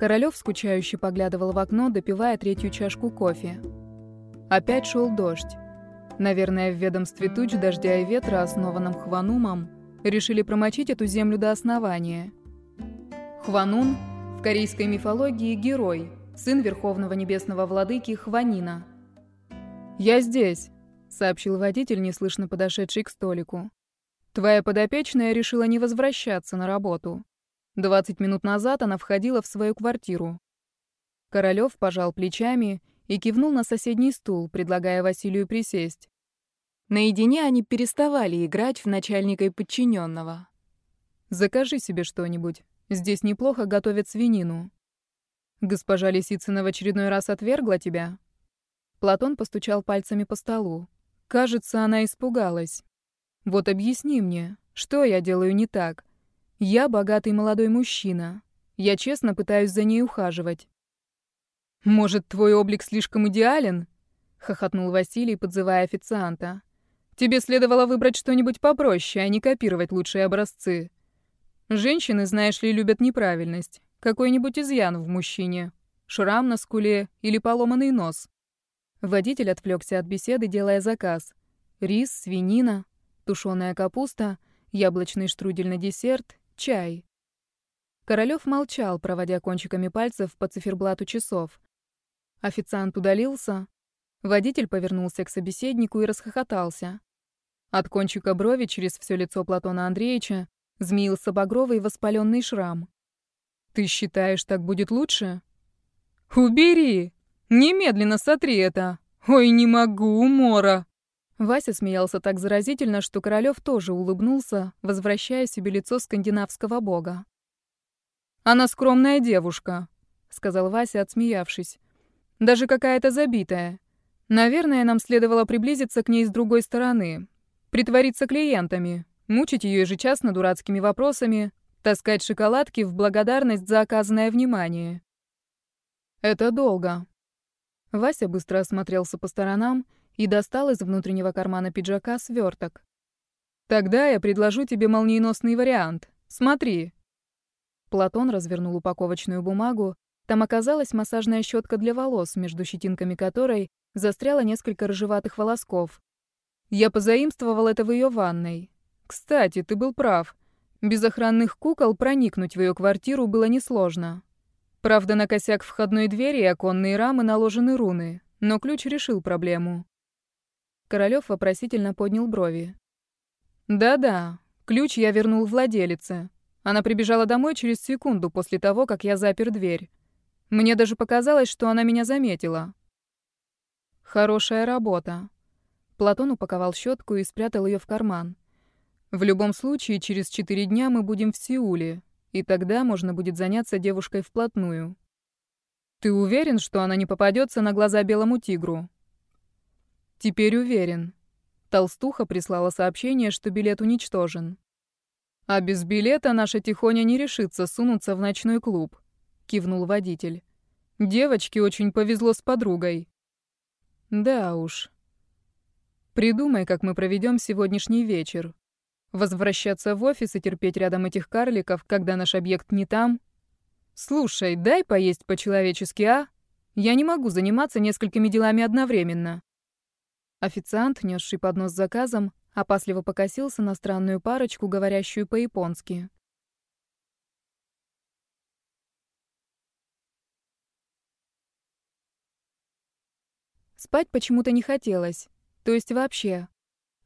Королёв скучающе поглядывал в окно, допивая третью чашку кофе. Опять шел дождь. Наверное, в ведомстве туч, дождя и ветра, основанном Хванумом, решили промочить эту землю до основания. Хванун в корейской мифологии герой, сын верховного небесного владыки Хванина. «Я здесь», — сообщил водитель, неслышно подошедший к столику. «Твоя подопечная решила не возвращаться на работу. Двадцать минут назад она входила в свою квартиру. Королёв пожал плечами и кивнул на соседний стул, предлагая Василию присесть. Наедине они переставали играть в начальника и подчиненного. «Закажи себе что-нибудь. Здесь неплохо готовят свинину». «Госпожа Лисицына в очередной раз отвергла тебя?» Платон постучал пальцами по столу. «Кажется, она испугалась. Вот объясни мне, что я делаю не так? Я богатый молодой мужчина. Я честно пытаюсь за ней ухаживать. Может, твой облик слишком идеален? хохотнул Василий, подзывая официанта. Тебе следовало выбрать что-нибудь попроще, а не копировать лучшие образцы. Женщины, знаешь ли, любят неправильность. Какой-нибудь изъян в мужчине. Шрам на скуле или поломанный нос. Водитель отвлекся от беседы, делая заказ. Рис, свинина, тушеная капуста, яблочный штрудель на десерт, Чай. Королёв молчал, проводя кончиками пальцев по циферблату часов. Официант удалился. Водитель повернулся к собеседнику и расхохотался. От кончика брови через все лицо Платона Андреевича змеился багровый воспаленный шрам. «Ты считаешь, так будет лучше?» «Убери! Немедленно сотри это! Ой, не могу, умора!» Вася смеялся так заразительно, что Королёв тоже улыбнулся, возвращая себе лицо скандинавского бога. «Она скромная девушка», — сказал Вася, отсмеявшись. «Даже какая-то забитая. Наверное, нам следовало приблизиться к ней с другой стороны, притвориться клиентами, мучить ее ежечасно дурацкими вопросами, таскать шоколадки в благодарность за оказанное внимание». «Это долго». Вася быстро осмотрелся по сторонам и достал из внутреннего кармана пиджака сверток. «Тогда я предложу тебе молниеносный вариант. Смотри». Платон развернул упаковочную бумагу. Там оказалась массажная щетка для волос, между щетинками которой застряло несколько рыжеватых волосков. Я позаимствовал это в ее ванной. Кстати, ты был прав. Без охранных кукол проникнуть в ее квартиру было несложно. Правда, на косяк входной двери и оконные рамы наложены руны, но ключ решил проблему. Королёв вопросительно поднял брови. «Да-да, ключ я вернул владелице. Она прибежала домой через секунду после того, как я запер дверь. Мне даже показалось, что она меня заметила». «Хорошая работа». Платон упаковал щетку и спрятал ее в карман. «В любом случае, через четыре дня мы будем в Сеуле, и тогда можно будет заняться девушкой вплотную. Ты уверен, что она не попадется на глаза белому тигру?» Теперь уверен. Толстуха прислала сообщение, что билет уничтожен. А без билета наша Тихоня не решится сунуться в ночной клуб, кивнул водитель. Девочке очень повезло с подругой. Да уж. Придумай, как мы проведем сегодняшний вечер. Возвращаться в офис и терпеть рядом этих карликов, когда наш объект не там? Слушай, дай поесть по-человечески, а? Я не могу заниматься несколькими делами одновременно. Официант, несший поднос с заказом, опасливо покосился на странную парочку, говорящую по-японски. Спать почему-то не хотелось, то есть вообще.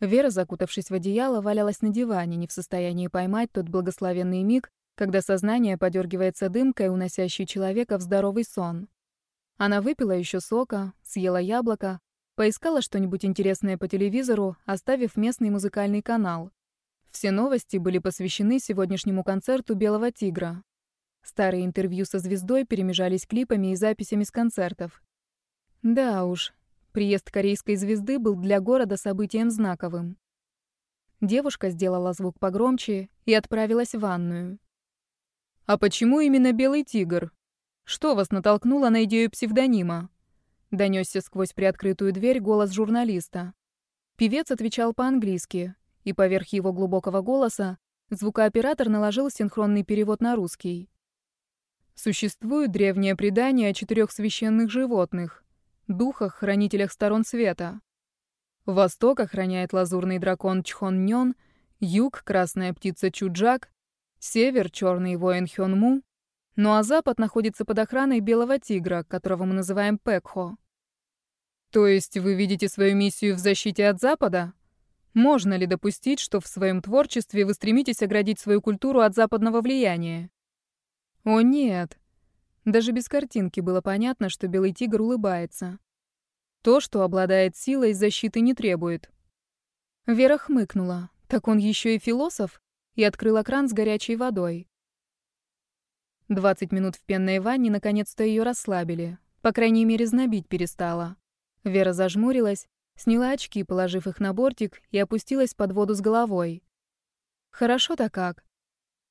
Вера, закутавшись в одеяло, валялась на диване, не в состоянии поймать тот благословенный миг, когда сознание подергивается дымкой, уносящей человека в здоровый сон. Она выпила еще сока, съела яблоко, Поискала что-нибудь интересное по телевизору, оставив местный музыкальный канал. Все новости были посвящены сегодняшнему концерту «Белого тигра». Старые интервью со звездой перемежались клипами и записями с концертов. Да уж, приезд корейской звезды был для города событием знаковым. Девушка сделала звук погромче и отправилась в ванную. «А почему именно «Белый тигр»? Что вас натолкнуло на идею псевдонима?» Донесся сквозь приоткрытую дверь голос журналиста. Певец отвечал по-английски, и поверх его глубокого голоса звукооператор наложил синхронный перевод на русский. Существует древнее предание о четырех священных животных — духах-хранителях сторон света. Восток охраняет лазурный дракон Чхон-Нён, юг — красная птица Чуджак, север — черный воин Хён-Му, ну а запад находится под охраной белого тигра, которого мы называем Пекхо. То есть вы видите свою миссию в защите от Запада? Можно ли допустить, что в своем творчестве вы стремитесь оградить свою культуру от западного влияния? О нет. Даже без картинки было понятно, что белый тигр улыбается. То, что обладает силой, защиты не требует. Вера хмыкнула. Так он еще и философ? И открыла кран с горячей водой. 20 минут в пенной ванне наконец-то ее расслабили. По крайней мере, знобить перестала. Вера зажмурилась, сняла очки, положив их на бортик, и опустилась под воду с головой. Хорошо-то как.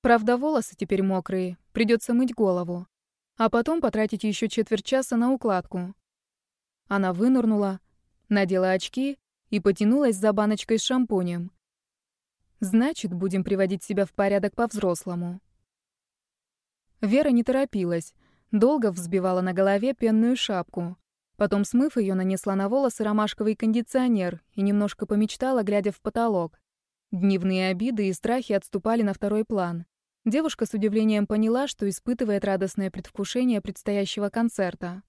Правда, волосы теперь мокрые, придется мыть голову. А потом потратить еще четверть часа на укладку. Она вынырнула, надела очки и потянулась за баночкой с шампунем. Значит, будем приводить себя в порядок по-взрослому. Вера не торопилась, долго взбивала на голове пенную шапку. Потом, смыв ее, нанесла на волосы ромашковый кондиционер и немножко помечтала, глядя в потолок. Дневные обиды и страхи отступали на второй план. Девушка с удивлением поняла, что испытывает радостное предвкушение предстоящего концерта.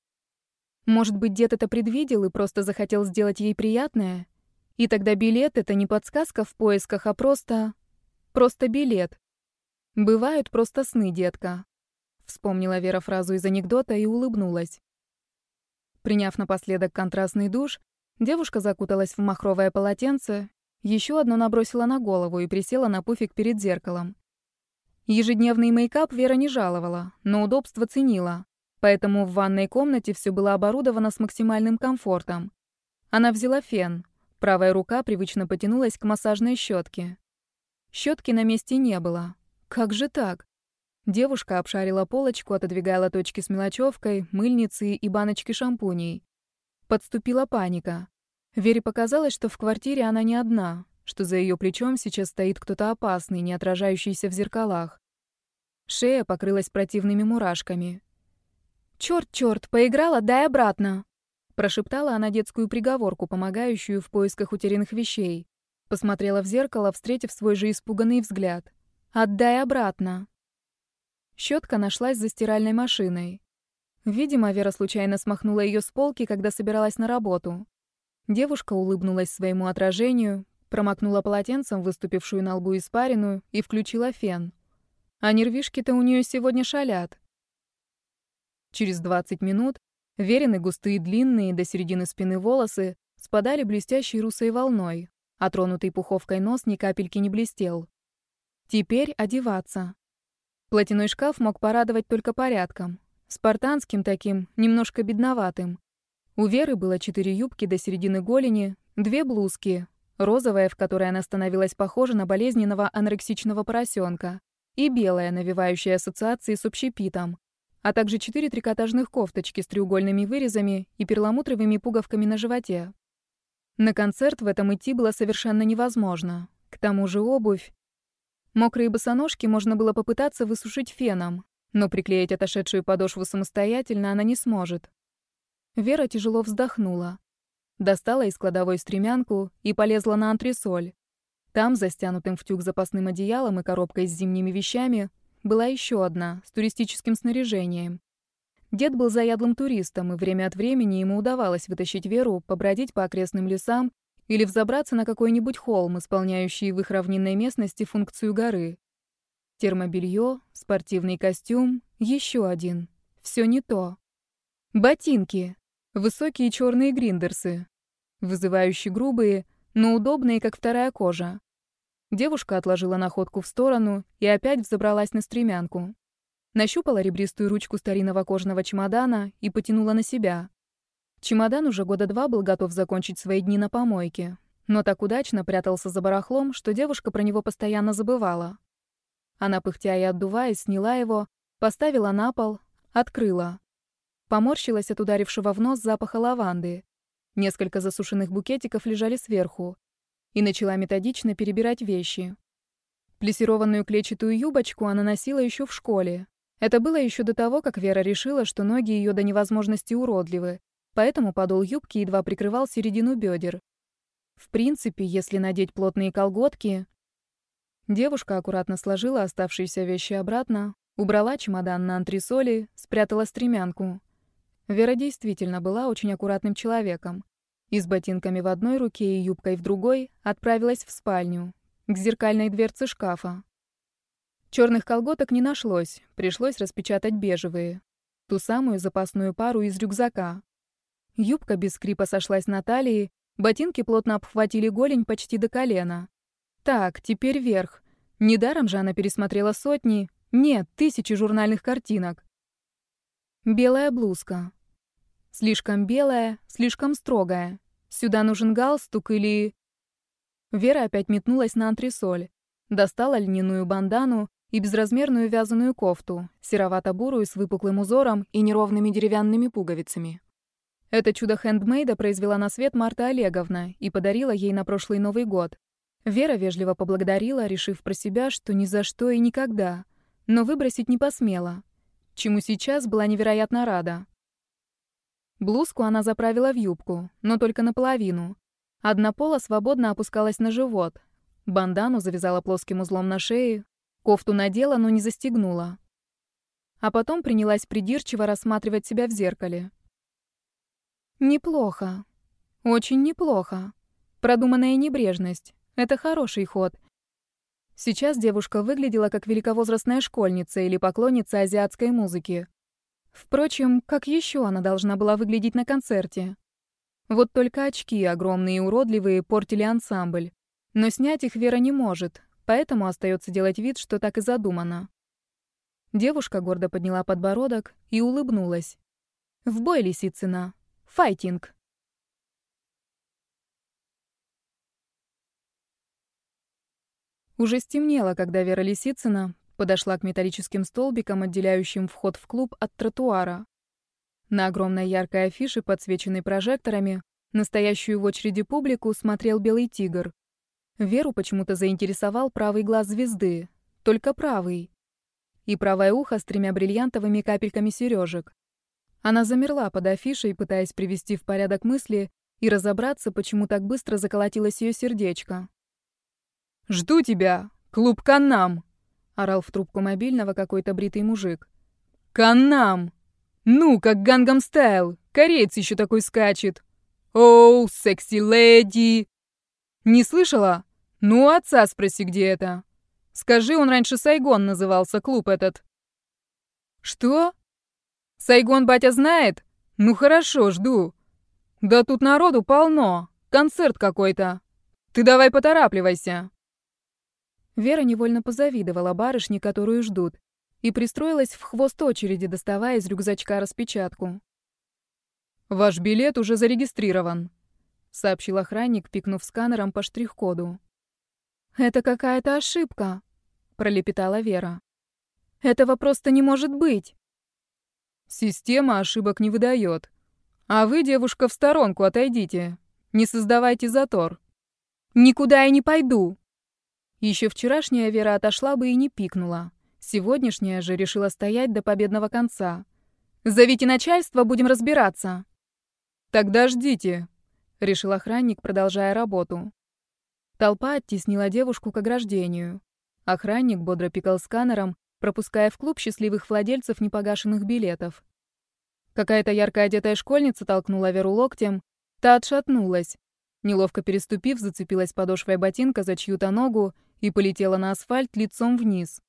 Может быть, дед это предвидел и просто захотел сделать ей приятное? И тогда билет — это не подсказка в поисках, а просто... Просто билет. Бывают просто сны, детка. Вспомнила Вера фразу из анекдота и улыбнулась. Приняв напоследок контрастный душ, девушка закуталась в махровое полотенце, еще одно набросила на голову и присела на пуфик перед зеркалом. Ежедневный мейкап Вера не жаловала, но удобство ценила. Поэтому в ванной комнате все было оборудовано с максимальным комфортом. Она взяла фен. Правая рука привычно потянулась к массажной щетке. Щетки на месте не было. Как же так? Девушка обшарила полочку, отодвигая лоточки с мелочевкой, мыльницы и баночки шампуней. Подступила паника. Вере показалось, что в квартире она не одна что за ее плечом сейчас стоит кто-то опасный, не отражающийся в зеркалах. Шея покрылась противными мурашками. «Чёрт, чёрт, поиграла, дай обратно!» Прошептала она детскую приговорку, помогающую в поисках утерянных вещей. Посмотрела в зеркало, встретив свой же испуганный взгляд. «Отдай обратно!» Щетка нашлась за стиральной машиной. Видимо, Вера случайно смахнула ее с полки, когда собиралась на работу. Девушка улыбнулась своему отражению, Промокнула полотенцем выступившую на лбу испарину и включила фен. А нервишки-то у нее сегодня шалят. Через 20 минут верены густые длинные до середины спины волосы спадали блестящей русой волной, а тронутый пуховкой нос ни капельки не блестел. Теперь одеваться. Платяной шкаф мог порадовать только порядком. Спартанским таким, немножко бедноватым. У Веры было четыре юбки до середины голени, две блузки, розовая, в которой она становилась похожа на болезненного анорексичного поросенка, и белая, навевающая ассоциации с общепитом, а также четыре трикотажных кофточки с треугольными вырезами и перламутровыми пуговками на животе. На концерт в этом идти было совершенно невозможно. К тому же обувь. Мокрые босоножки можно было попытаться высушить феном, но приклеить отошедшую подошву самостоятельно она не сможет. Вера тяжело вздохнула. Достала из кладовой стремянку и полезла на антресоль. Там, застянутым в тюк запасным одеялом и коробкой с зимними вещами, была еще одна, с туристическим снаряжением. Дед был заядлым туристом, и время от времени ему удавалось вытащить Веру, побродить по окрестным лесам или взобраться на какой-нибудь холм, исполняющий в их равнинной местности функцию горы. Термобелье, спортивный костюм, еще один. Все не то. Ботинки. Высокие черные гриндерсы, вызывающие грубые, но удобные, как вторая кожа. Девушка отложила находку в сторону и опять взобралась на стремянку. Нащупала ребристую ручку старинного кожаного чемодана и потянула на себя. Чемодан уже года два был готов закончить свои дни на помойке, но так удачно прятался за барахлом, что девушка про него постоянно забывала. Она, пыхтя и отдуваясь, сняла его, поставила на пол, открыла. Поморщилась от ударившего в нос запаха лаванды. Несколько засушенных букетиков лежали сверху. И начала методично перебирать вещи. Плесированную клетчатую юбочку она носила еще в школе. Это было еще до того, как Вера решила, что ноги ее до невозможности уродливы, поэтому подол юбки едва прикрывал середину бедер. В принципе, если надеть плотные колготки... Девушка аккуратно сложила оставшиеся вещи обратно, убрала чемодан на антресоли, спрятала стремянку. Вера действительно была очень аккуратным человеком. И с ботинками в одной руке и юбкой в другой отправилась в спальню, к зеркальной дверце шкафа. Черных колготок не нашлось, пришлось распечатать бежевые. Ту самую запасную пару из рюкзака. Юбка без скрипа сошлась на талии, ботинки плотно обхватили голень почти до колена. Так, теперь вверх. Недаром же она пересмотрела сотни, нет, тысячи журнальных картинок. Белая блузка. Слишком белая, слишком строгая. Сюда нужен галстук или... Вера опять метнулась на антресоль. Достала льняную бандану и безразмерную вязаную кофту, серовато-бурую с выпуклым узором и неровными деревянными пуговицами. Это чудо хендмейда произвела на свет Марта Олеговна и подарила ей на прошлый Новый год. Вера вежливо поблагодарила, решив про себя, что ни за что и никогда, но выбросить не посмела, чему сейчас была невероятно рада. Блузку она заправила в юбку, но только наполовину. Одна пола свободно опускалась на живот. Бандану завязала плоским узлом на шее, кофту надела, но не застегнула. А потом принялась придирчиво рассматривать себя в зеркале. Неплохо. Очень неплохо. Продуманная небрежность. Это хороший ход. Сейчас девушка выглядела как великовозрастная школьница или поклонница азиатской музыки. Впрочем, как еще она должна была выглядеть на концерте? Вот только очки, огромные и уродливые, портили ансамбль. Но снять их Вера не может, поэтому остается делать вид, что так и задумано. Девушка гордо подняла подбородок и улыбнулась. «В бой, Лисицына! Файтинг!» Уже стемнело, когда Вера Лисицына подошла к металлическим столбикам, отделяющим вход в клуб от тротуара. На огромной яркой афише, подсвеченной прожекторами, настоящую в очереди публику смотрел белый тигр. Веру почему-то заинтересовал правый глаз звезды, только правый. И правое ухо с тремя бриллиантовыми капельками сережек. Она замерла под афишей, пытаясь привести в порядок мысли и разобраться, почему так быстро заколотилось ее сердечко. «Жду тебя! Клуб Каннам!» орал в трубку мобильного какой-то бритый мужик. Каннам! Ну, как Гангам Стайл! Кореец еще такой скачет! Оу, секси леди!» «Не слышала? Ну, отца спроси, где это. Скажи, он раньше Сайгон назывался, клуб этот». «Что? Сайгон батя знает? Ну хорошо, жду. Да тут народу полно, концерт какой-то. Ты давай поторапливайся». Вера невольно позавидовала барышне, которую ждут, и пристроилась в хвост очереди, доставая из рюкзачка распечатку. «Ваш билет уже зарегистрирован», — сообщил охранник, пикнув сканером по штрих-коду. «Это какая-то ошибка», — пролепетала Вера. «Этого просто не может быть». «Система ошибок не выдает. А вы, девушка, в сторонку отойдите. Не создавайте затор». «Никуда я не пойду», еще вчерашняя Вера отошла бы и не пикнула. Сегодняшняя же решила стоять до победного конца. «Зовите начальство, будем разбираться». «Тогда ждите», — решил охранник, продолжая работу. Толпа оттеснила девушку к ограждению. Охранник бодро пикал сканером, пропуская в клуб счастливых владельцев непогашенных билетов. Какая-то ярко одетая школьница толкнула Веру локтем, та отшатнулась. Неловко переступив, зацепилась подошвой ботинка за чью-то ногу и полетела на асфальт лицом вниз.